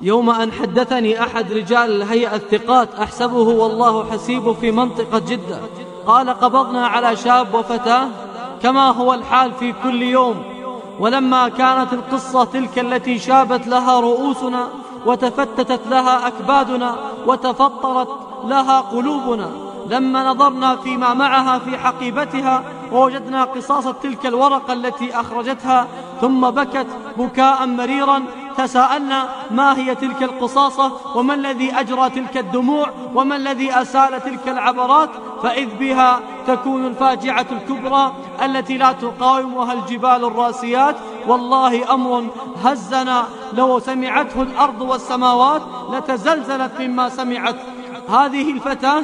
يوم أن حدثني أحد رجال الهيئة الثقات أحسبه والله حسيب في منطقة جدة. قال قبضنا على شاب وفتاة كما هو الحال في كل يوم. ولما كانت القصة تلك التي شابت لها رؤوسنا وتفتتت لها أكبادنا وتفطرت لها قلوبنا. لما نظرنا فيما معها في حقيبتها ووجدنا قصاص تلك الورقة التي أخرجتها ثم بكت بكاء مريرا تساءلنا ما هي تلك القصاصة وما الذي أجرى تلك الدموع وما الذي أسال تلك العبرات؟ فإذ بها تكون الفاجعة الكبرى التي لا تقاومها الجبال الراسيات. والله أمر هزنا لو سمعته الأرض والسماوات لتزلزلت مما سمعت. هذه الفتاة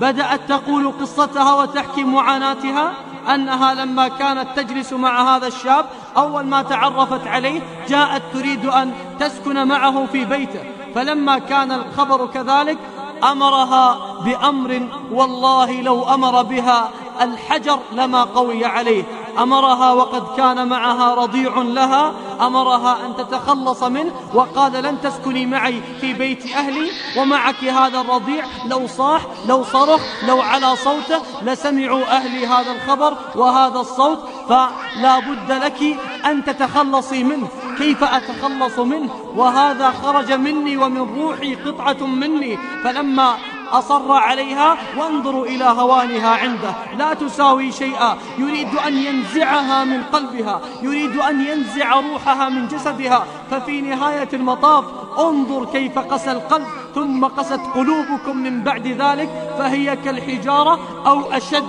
بدأت تقول قصتها وتحكي معاناتها أنها لما كانت تجلس مع هذا الشاب أول ما تعرفت عليه جاءت تريد أن تسكن معه في بيته. فلما كان الخبر كذلك أمرها بأمر والله لو أمر بها الحجر لما قوي عليه. أمرها وقد كان معها رضيع لها أمرها أن تتخلص منه وقال لن تسكني معي في بيت أهلي ومعك هذا الرضيع. لو صاح لو صرخ لو على صوته لسمعوا أهلي هذا الخبر وهذا الصوت. فلا بد لك أن تتخلصي منه. كيف أتخلص منه؟ وهذا خرج مني ومن روحي قطعة مني. فلما أصر عليها وانظروا إلى هوانها عنده. لا تساوي شيئا. يريد أن ينزعها من قلبها. يريد أن ينزع روحها من جسدها. ففي نهاية المطاف انظر كيف قسى القلب. ثم قست قلوبكم من بعد ذلك. فهي كالحجارة أو أشد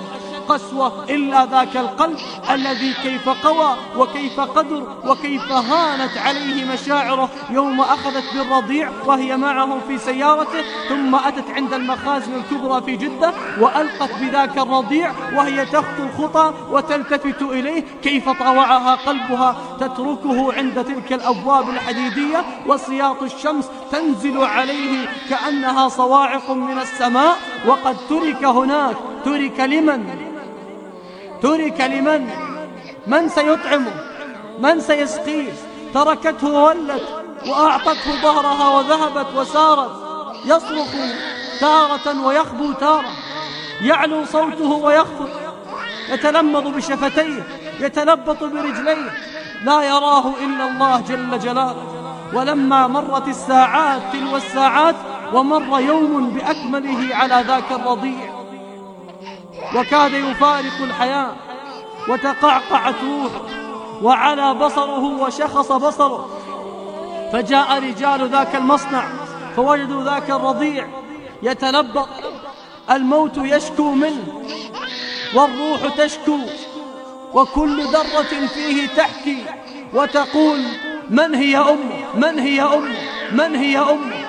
قسوة إلا ذاك القلب الذي كيف قوى وكيف قدر وكيف هانت عليه مشاعره يوم أخذت بالرضيع وهي معه في سيارته ثم أتت عند المخازن الكبرى في جدة وألقت بذاك الرضيع وهي تخطو الخطى وتلتفت إليه كيف طوعها قلبها تتركه عند تلك الأبواب الحديدية وسياط الشمس تنزل عليه كأنها صواعق من السماء وقد ترك هناك ترك لمن ترك لمن؟ من سيطعمه؟ من سيسقيه؟ تركته وولت وأعطته ظهرها وذهبت وسارت يصرخ تارة ويخبو تارة يعلو صوته ويخفض يتلمض بشفتيه يتلبط برجليه لا يراه إلا الله جل جلاله. ولما مرت الساعات تلو الساعات ومر يوم بأكمله على ذاك الرضيع. وكاد يفارق الحياة وتقعقعت روحه وعلى بصره وشخص بصره. فجاء رجال ذاك المصنع فوجدوا ذاك الرضيع يتلبط الموت يشكو منه والروح تشكو وكل ذرة فيه تحكي وتقول من هي أمه؟ من هي أمه؟ من هي أمه؟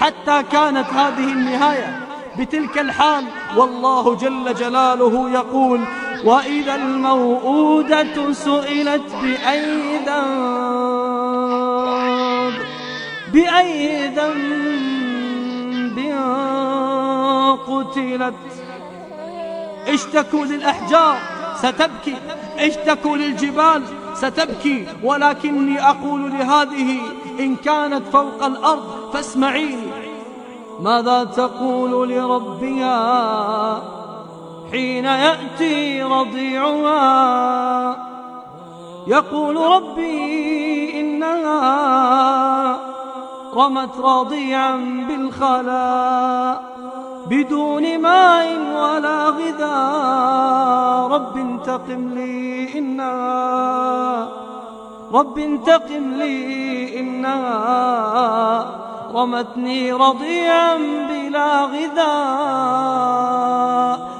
حتى كانت هذه النهاية بتلك الحال والله جل جلاله يقول وإذا الموءودة سئلت بأي ذنب بأي ذنب قتلت؟ اشتكوا للأحجار؟ ستبكي. اشتكوا للجبال؟ ستبكي. ولكني أقول لهذه إن كانت فوق الأرض فاسمعيني. ماذا تقول لربها حين يأتي رضيعها؟ يقول ربي إنها رمت رضيعا بالخلاء بدون ماء ولا غذاء. رب انتقم لي إنها رب انتقم لي إنها. رمتني رضيعا بلا غذاء.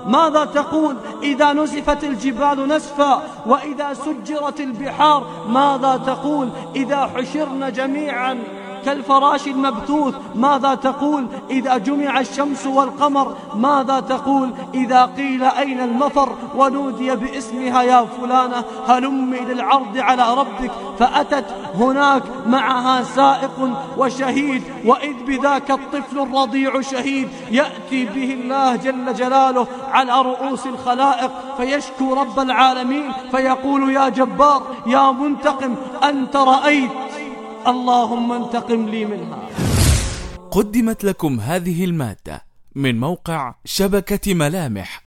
ماذا تقول إذا نزفت الجبال نسفا وإذا سجرت البحار؟ ماذا تقول إذا حشرنا جميعا كالفراش المبثوث. ماذا تقول إذا جمع الشمس والقمر؟ ماذا تقول إذا قيل أين المفر؟ ونودي باسمها يا فلانة. هلمي للعرض على ربك فأتت هناك معها سائق وشهيد. وإذ بذاك الطفل الرضيع شهيد يأتي به الله جل جلاله على رؤوس الخلائق فيشكو رب العالمين فيقول يا جبار يا منتقم أنت رأيت اللهم انتقم لي منها. قدمت لكم هذه المادة من موقع شبكة ملامح.